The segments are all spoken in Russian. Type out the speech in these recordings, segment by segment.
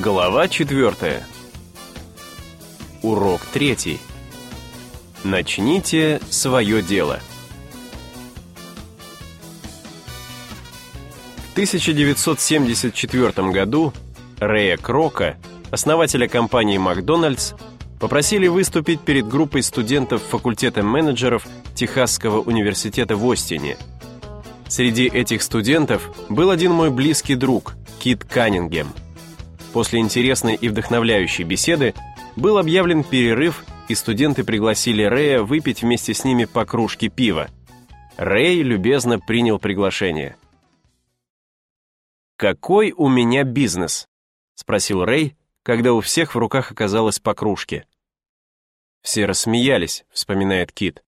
Глава 4. Урок 3. Начните свое дело. В 1974 году Рэя Крока, основателя компании «Макдональдс», попросили выступить перед группой студентов факультета менеджеров Техасского университета в Остине. Среди этих студентов был один мой близкий друг, Кит Каннингем – После интересной и вдохновляющей беседы был объявлен перерыв, и студенты пригласили Рэя выпить вместе с ними по кружке пива. Рэй любезно принял приглашение. «Какой у меня бизнес?» — спросил Рэй, когда у всех в руках оказалось по кружке. Все рассмеялись, вспоминает Кит.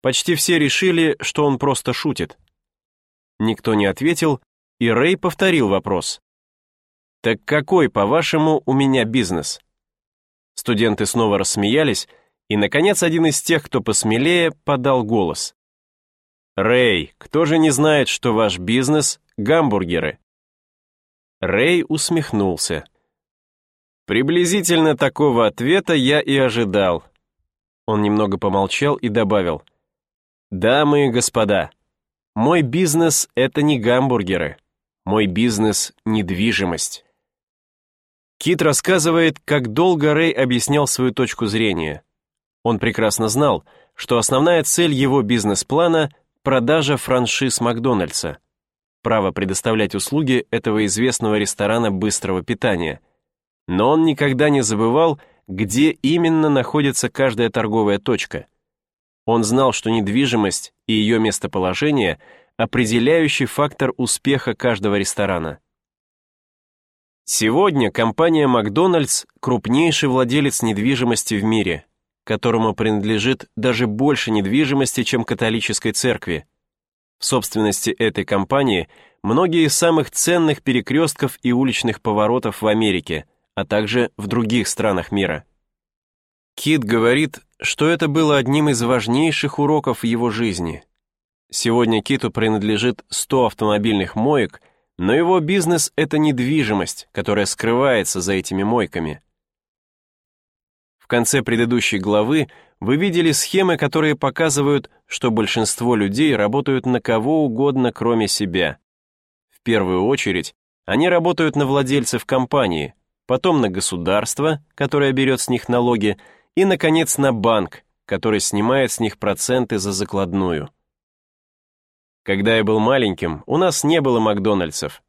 Почти все решили, что он просто шутит. Никто не ответил, и Рэй повторил вопрос. «Так какой, по-вашему, у меня бизнес?» Студенты снова рассмеялись, и, наконец, один из тех, кто посмелее, подал голос. «Рэй, кто же не знает, что ваш бизнес — гамбургеры?» Рэй усмехнулся. Приблизительно такого ответа я и ожидал. Он немного помолчал и добавил. «Дамы и господа, мой бизнес — это не гамбургеры. Мой бизнес — недвижимость». Кит рассказывает, как долго Рэй объяснял свою точку зрения. Он прекрасно знал, что основная цель его бизнес-плана — продажа франшиз Макдональдса. Право предоставлять услуги этого известного ресторана быстрого питания. Но он никогда не забывал, где именно находится каждая торговая точка. Он знал, что недвижимость и ее местоположение — определяющий фактор успеха каждого ресторана. Сегодня компания «Макдональдс» — крупнейший владелец недвижимости в мире, которому принадлежит даже больше недвижимости, чем католической церкви. В собственности этой компании многие из самых ценных перекрестков и уличных поворотов в Америке, а также в других странах мира. Кит говорит, что это было одним из важнейших уроков его жизни. Сегодня Киту принадлежит 100 автомобильных моек — но его бизнес — это недвижимость, которая скрывается за этими мойками. В конце предыдущей главы вы видели схемы, которые показывают, что большинство людей работают на кого угодно, кроме себя. В первую очередь, они работают на владельцев компании, потом на государство, которое берет с них налоги, и, наконец, на банк, который снимает с них проценты за закладную. Когда я был маленьким, у нас не было Макдональдсов.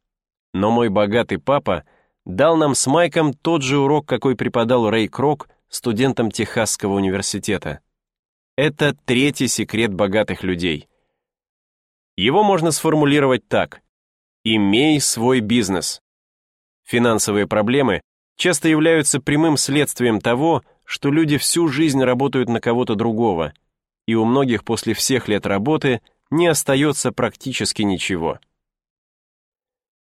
Но мой богатый папа дал нам с Майком тот же урок, какой преподал Рэй Крок студентам Техасского университета. Это третий секрет богатых людей. Его можно сформулировать так. «Имей свой бизнес». Финансовые проблемы часто являются прямым следствием того, что люди всю жизнь работают на кого-то другого, и у многих после всех лет работы – не остается практически ничего.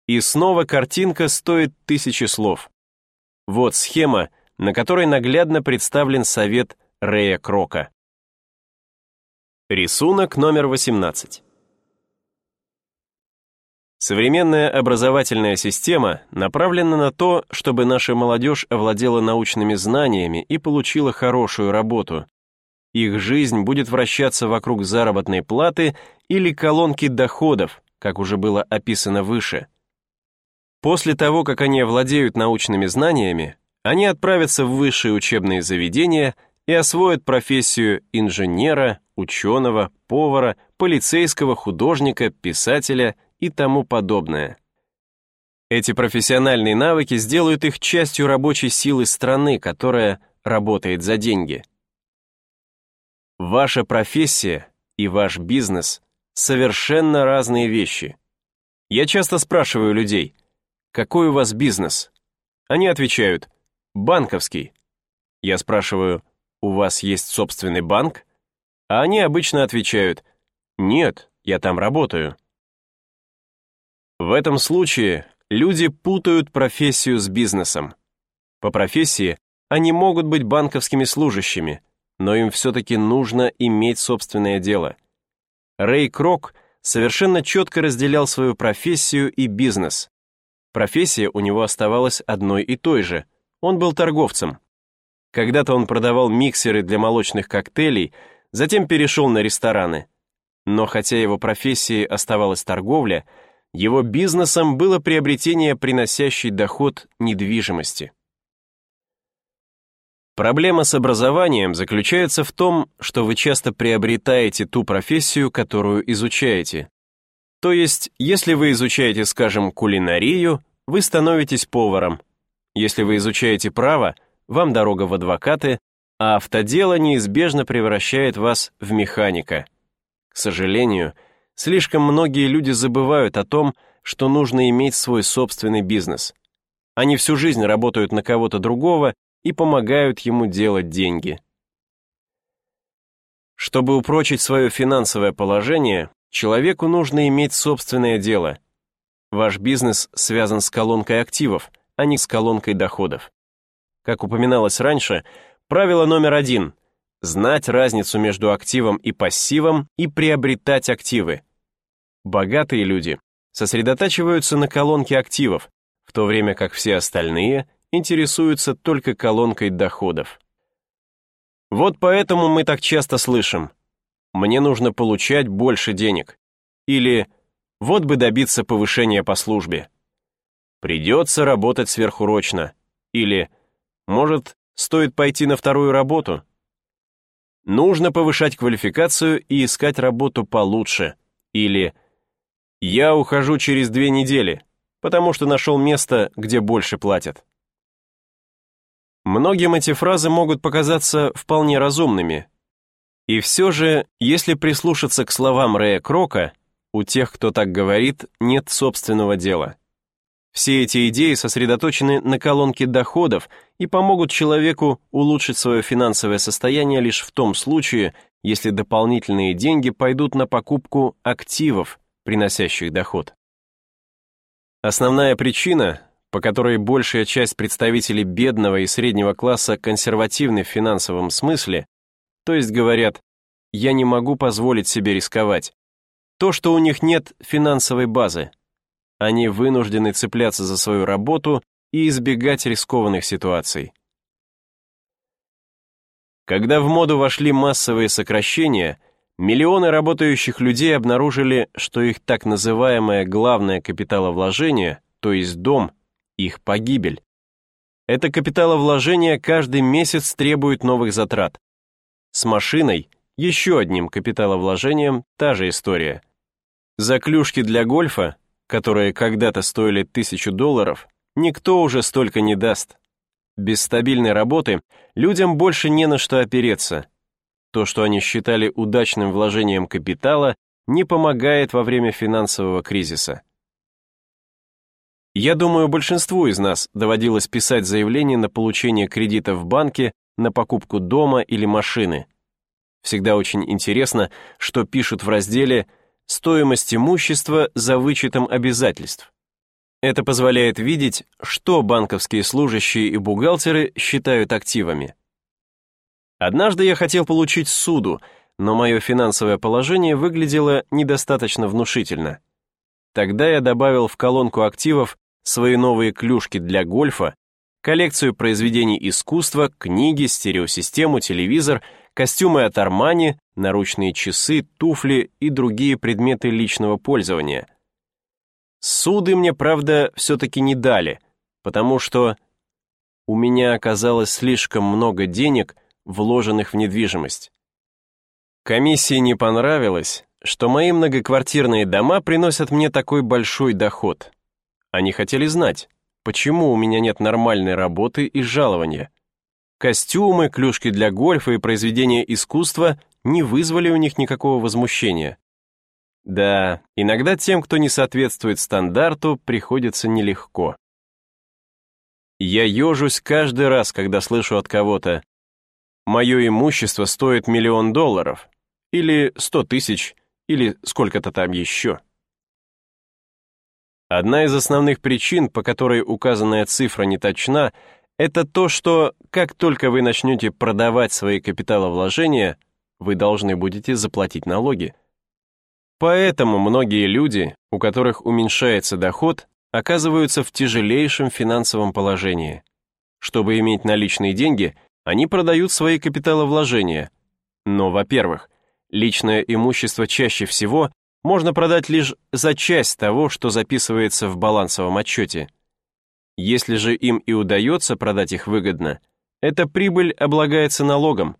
И снова картинка стоит тысячи слов. Вот схема, на которой наглядно представлен совет Рэя Крока. Рисунок номер 18. Современная образовательная система направлена на то, чтобы наша молодежь овладела научными знаниями и получила хорошую работу, их жизнь будет вращаться вокруг заработной платы или колонки доходов, как уже было описано выше. После того, как они овладеют научными знаниями, они отправятся в высшие учебные заведения и освоят профессию инженера, ученого, повара, полицейского, художника, писателя и тому подобное. Эти профессиональные навыки сделают их частью рабочей силы страны, которая работает за деньги. Ваша профессия и ваш бизнес — совершенно разные вещи. Я часто спрашиваю людей, какой у вас бизнес? Они отвечают, банковский. Я спрашиваю, у вас есть собственный банк? А они обычно отвечают, нет, я там работаю. В этом случае люди путают профессию с бизнесом. По профессии они могут быть банковскими служащими — но им все-таки нужно иметь собственное дело. Рэй Крок совершенно четко разделял свою профессию и бизнес. профессия у него оставалась одной и той же. Он был торговцем. Когда-то он продавал миксеры для молочных коктейлей, затем перешел на рестораны. Но хотя его профессией оставалась торговля, его бизнесом было приобретение приносящей доход недвижимости. Проблема с образованием заключается в том, что вы часто приобретаете ту профессию, которую изучаете. То есть, если вы изучаете, скажем, кулинарию, вы становитесь поваром. Если вы изучаете право, вам дорога в адвокаты, а автодело неизбежно превращает вас в механика. К сожалению, слишком многие люди забывают о том, что нужно иметь свой собственный бизнес. Они всю жизнь работают на кого-то другого и помогают ему делать деньги. Чтобы упрочить свое финансовое положение, человеку нужно иметь собственное дело. Ваш бизнес связан с колонкой активов, а не с колонкой доходов. Как упоминалось раньше, правило номер один – знать разницу между активом и пассивом и приобретать активы. Богатые люди сосредотачиваются на колонке активов, в то время как все остальные интересуются только колонкой доходов. Вот поэтому мы так часто слышим «мне нужно получать больше денег» или «вот бы добиться повышения по службе». «Придется работать сверхурочно» или «может, стоит пойти на вторую работу?» «Нужно повышать квалификацию и искать работу получше» или «я ухожу через две недели», потому что нашел место, где больше платят. Многим эти фразы могут показаться вполне разумными. И все же, если прислушаться к словам Рэя Крока, у тех, кто так говорит, нет собственного дела. Все эти идеи сосредоточены на колонке доходов и помогут человеку улучшить свое финансовое состояние лишь в том случае, если дополнительные деньги пойдут на покупку активов, приносящих доход. Основная причина, по которой большая часть представителей бедного и среднего класса консервативны в финансовом смысле, то есть говорят «я не могу позволить себе рисковать», то, что у них нет финансовой базы. Они вынуждены цепляться за свою работу и избегать рискованных ситуаций. Когда в моду вошли массовые сокращения, миллионы работающих людей обнаружили, что их так называемое главное капиталовложение, то есть дом, их погибель. Это капиталовложение каждый месяц требует новых затрат. С машиной, еще одним капиталовложением, та же история. За клюшки для гольфа, которые когда-то стоили тысячу долларов, никто уже столько не даст. Без стабильной работы людям больше не на что опереться. То, что они считали удачным вложением капитала, не помогает во время финансового кризиса. Я думаю, большинству из нас доводилось писать заявление на получение кредита в банке на покупку дома или машины. Всегда очень интересно, что пишут в разделе «Стоимость имущества за вычетом обязательств». Это позволяет видеть, что банковские служащие и бухгалтеры считают активами. Однажды я хотел получить суду, но мое финансовое положение выглядело недостаточно внушительно. Тогда я добавил в колонку активов свои новые клюшки для гольфа, коллекцию произведений искусства, книги, стереосистему, телевизор, костюмы от Армани, наручные часы, туфли и другие предметы личного пользования. Суды мне, правда, все-таки не дали, потому что у меня оказалось слишком много денег, вложенных в недвижимость. Комиссии не понравилось, что мои многоквартирные дома приносят мне такой большой доход. Они хотели знать, почему у меня нет нормальной работы и жалования. Костюмы, клюшки для гольфа и произведения искусства не вызвали у них никакого возмущения. Да, иногда тем, кто не соответствует стандарту, приходится нелегко. Я ежусь каждый раз, когда слышу от кого-то «Мое имущество стоит миллион долларов» или «сто тысяч» или сколько-то там еще. Одна из основных причин, по которой указанная цифра не точна, это то, что как только вы начнете продавать свои капиталовложения, вы должны будете заплатить налоги. Поэтому многие люди, у которых уменьшается доход, оказываются в тяжелейшем финансовом положении. Чтобы иметь наличные деньги, они продают свои капиталовложения. Но, во-первых, личное имущество чаще всего можно продать лишь за часть того, что записывается в балансовом отчете. Если же им и удается продать их выгодно, эта прибыль облагается налогом.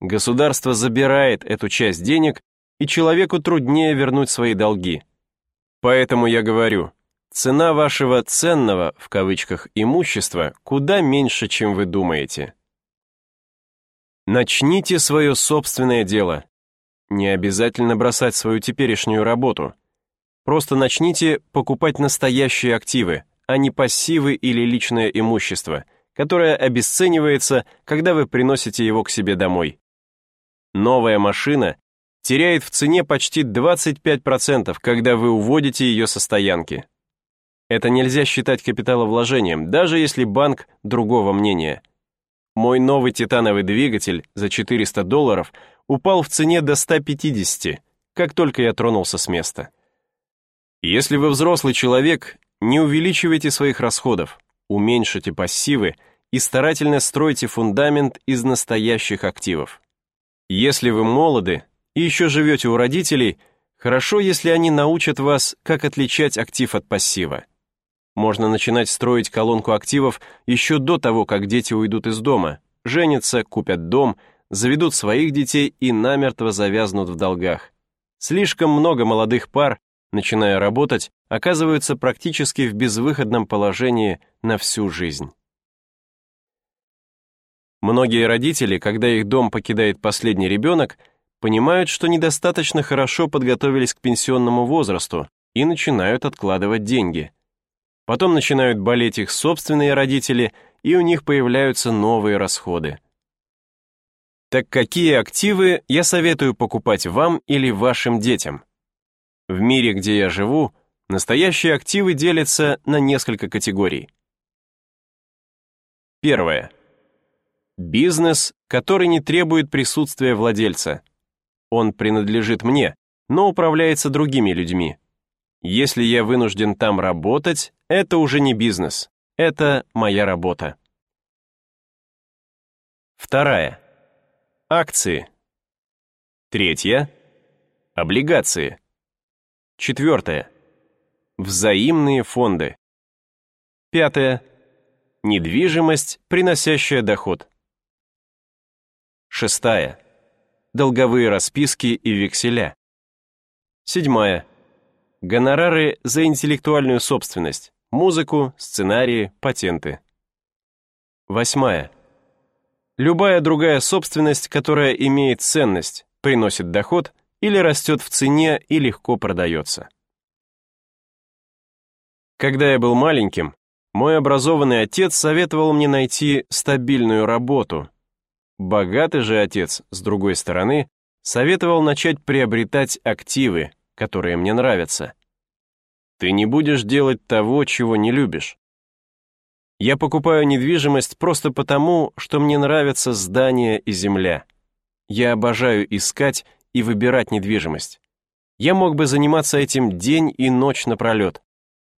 Государство забирает эту часть денег, и человеку труднее вернуть свои долги. Поэтому я говорю, цена вашего «ценного» в кавычках имущества куда меньше, чем вы думаете. Начните свое собственное дело. Не обязательно бросать свою теперешнюю работу. Просто начните покупать настоящие активы, а не пассивы или личное имущество, которое обесценивается, когда вы приносите его к себе домой. Новая машина теряет в цене почти 25%, когда вы уводите ее со стоянки. Это нельзя считать капиталовложением, даже если банк другого мнения – мой новый титановый двигатель за 400 долларов упал в цене до 150, как только я тронулся с места. Если вы взрослый человек, не увеличивайте своих расходов, уменьшите пассивы и старательно стройте фундамент из настоящих активов. Если вы молоды и еще живете у родителей, хорошо, если они научат вас, как отличать актив от пассива. Можно начинать строить колонку активов еще до того, как дети уйдут из дома, женятся, купят дом, заведут своих детей и намертво завязнут в долгах. Слишком много молодых пар, начиная работать, оказываются практически в безвыходном положении на всю жизнь. Многие родители, когда их дом покидает последний ребенок, понимают, что недостаточно хорошо подготовились к пенсионному возрасту и начинают откладывать деньги – Потом начинают болеть их собственные родители, и у них появляются новые расходы. Так какие активы я советую покупать вам или вашим детям? В мире, где я живу, настоящие активы делятся на несколько категорий. Первое. Бизнес, который не требует присутствия владельца. Он принадлежит мне, но управляется другими людьми. Если я вынужден там работать, это уже не бизнес, это моя работа. Вторая. Акции. Третья. Облигации. Четвертое. Взаимные фонды. Пятое. Недвижимость, приносящая доход. Шестая. Долговые расписки и векселя. Седьмая Гонорары за интеллектуальную собственность, музыку, сценарии, патенты. Восьмая. Любая другая собственность, которая имеет ценность, приносит доход или растет в цене и легко продается. Когда я был маленьким, мой образованный отец советовал мне найти стабильную работу. Богатый же отец, с другой стороны, советовал начать приобретать активы, которые мне нравятся. Ты не будешь делать того, чего не любишь. Я покупаю недвижимость просто потому, что мне нравятся здания и земля. Я обожаю искать и выбирать недвижимость. Я мог бы заниматься этим день и ночь напролет.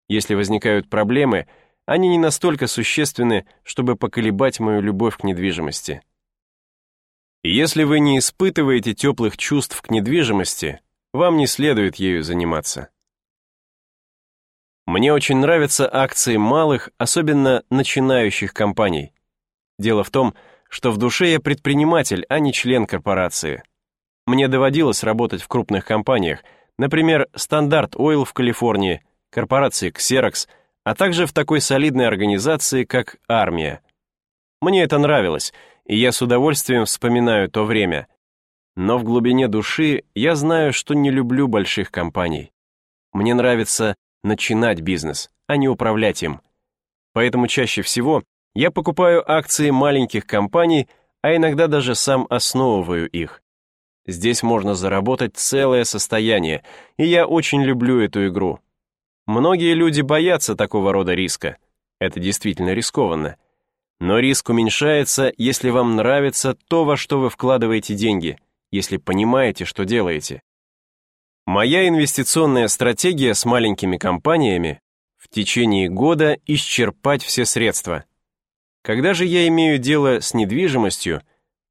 Если возникают проблемы, они не настолько существенны, чтобы поколебать мою любовь к недвижимости. Если вы не испытываете теплых чувств к недвижимости, вам не следует ею заниматься. Мне очень нравятся акции малых, особенно начинающих компаний. Дело в том, что в душе я предприниматель, а не член корпорации. Мне доводилось работать в крупных компаниях, например, Standard Oil в Калифорнии, корпорации Xerox, а также в такой солидной организации, как Армия. Мне это нравилось, и я с удовольствием вспоминаю то время — но в глубине души я знаю, что не люблю больших компаний. Мне нравится начинать бизнес, а не управлять им. Поэтому чаще всего я покупаю акции маленьких компаний, а иногда даже сам основываю их. Здесь можно заработать целое состояние, и я очень люблю эту игру. Многие люди боятся такого рода риска. Это действительно рискованно. Но риск уменьшается, если вам нравится то, во что вы вкладываете деньги – если понимаете, что делаете. Моя инвестиционная стратегия с маленькими компаниями в течение года исчерпать все средства. Когда же я имею дело с недвижимостью,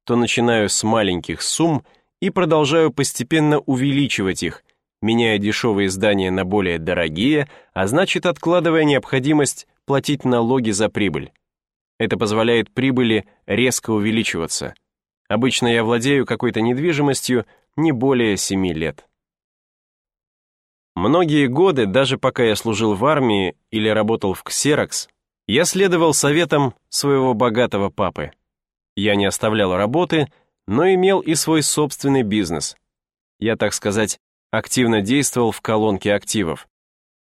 то начинаю с маленьких сумм и продолжаю постепенно увеличивать их, меняя дешевые здания на более дорогие, а значит откладывая необходимость платить налоги за прибыль. Это позволяет прибыли резко увеличиваться. Обычно я владею какой-то недвижимостью не более 7 лет. Многие годы, даже пока я служил в армии или работал в Xerox, я следовал советам своего богатого папы. Я не оставлял работы, но имел и свой собственный бизнес. Я, так сказать, активно действовал в колонке активов.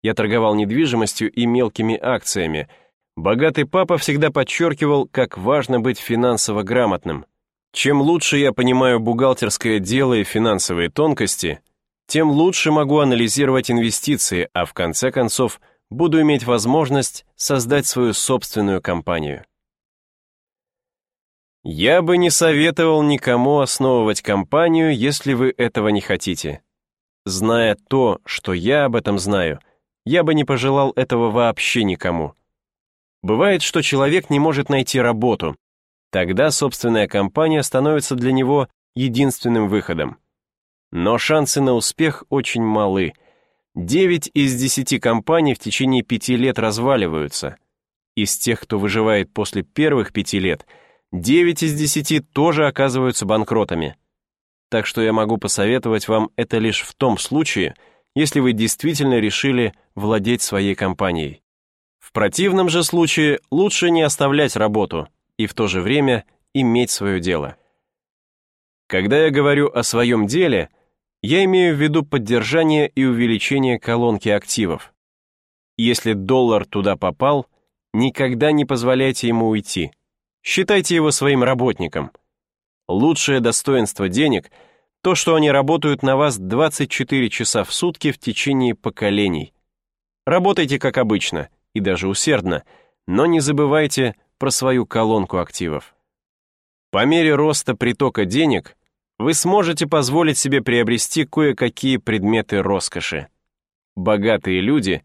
Я торговал недвижимостью и мелкими акциями. Богатый папа всегда подчеркивал, как важно быть финансово грамотным. Чем лучше я понимаю бухгалтерское дело и финансовые тонкости, тем лучше могу анализировать инвестиции, а в конце концов буду иметь возможность создать свою собственную компанию. Я бы не советовал никому основывать компанию, если вы этого не хотите. Зная то, что я об этом знаю, я бы не пожелал этого вообще никому. Бывает, что человек не может найти работу. Тогда собственная компания становится для него единственным выходом. Но шансы на успех очень малы. 9 из 10 компаний в течение 5 лет разваливаются. Из тех, кто выживает после первых 5 лет, 9 из 10 тоже оказываются банкротами так что я могу посоветовать вам это лишь в том случае, если вы действительно решили владеть своей компанией. В противном же случае лучше не оставлять работу и в то же время иметь свое дело. Когда я говорю о своем деле, я имею в виду поддержание и увеличение колонки активов. Если доллар туда попал, никогда не позволяйте ему уйти. Считайте его своим работником – Лучшее достоинство денег — то, что они работают на вас 24 часа в сутки в течение поколений. Работайте как обычно, и даже усердно, но не забывайте про свою колонку активов. По мере роста притока денег вы сможете позволить себе приобрести кое-какие предметы роскоши. Богатые люди,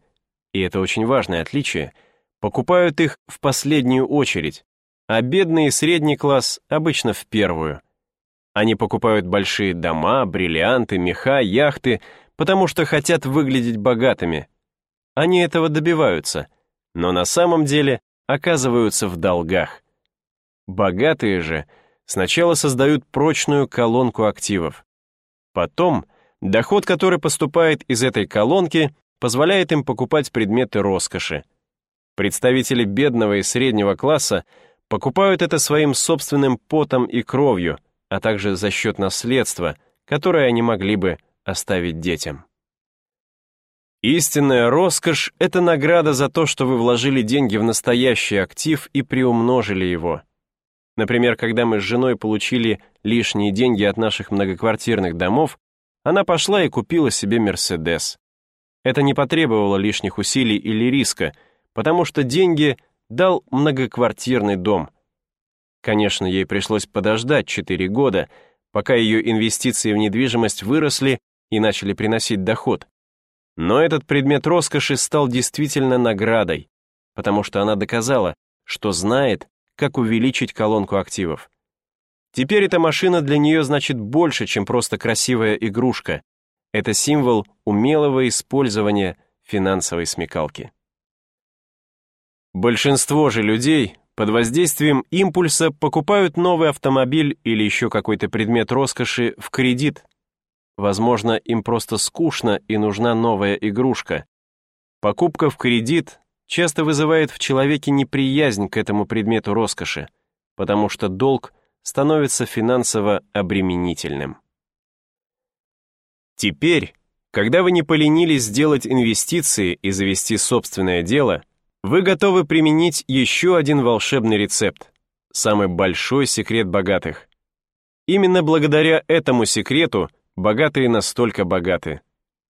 и это очень важное отличие, покупают их в последнюю очередь, а бедный и средний класс обычно в первую. Они покупают большие дома, бриллианты, меха, яхты, потому что хотят выглядеть богатыми. Они этого добиваются, но на самом деле оказываются в долгах. Богатые же сначала создают прочную колонку активов. Потом доход, который поступает из этой колонки, позволяет им покупать предметы роскоши. Представители бедного и среднего класса покупают это своим собственным потом и кровью, а также за счет наследства, которое они могли бы оставить детям. Истинная роскошь — это награда за то, что вы вложили деньги в настоящий актив и приумножили его. Например, когда мы с женой получили лишние деньги от наших многоквартирных домов, она пошла и купила себе «Мерседес». Это не потребовало лишних усилий или риска, потому что деньги дал многоквартирный дом. Конечно, ей пришлось подождать 4 года, пока ее инвестиции в недвижимость выросли и начали приносить доход. Но этот предмет роскоши стал действительно наградой, потому что она доказала, что знает, как увеличить колонку активов. Теперь эта машина для нее значит больше, чем просто красивая игрушка. Это символ умелого использования финансовой смекалки. Большинство же людей под воздействием импульса покупают новый автомобиль или еще какой-то предмет роскоши в кредит. Возможно, им просто скучно и нужна новая игрушка. Покупка в кредит часто вызывает в человеке неприязнь к этому предмету роскоши, потому что долг становится финансово обременительным. Теперь, когда вы не поленились сделать инвестиции и завести собственное дело, вы готовы применить еще один волшебный рецепт, самый большой секрет богатых. Именно благодаря этому секрету богатые настолько богаты.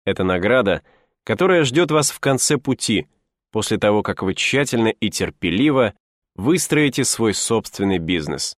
Это награда, которая ждет вас в конце пути, после того, как вы тщательно и терпеливо выстроите свой собственный бизнес.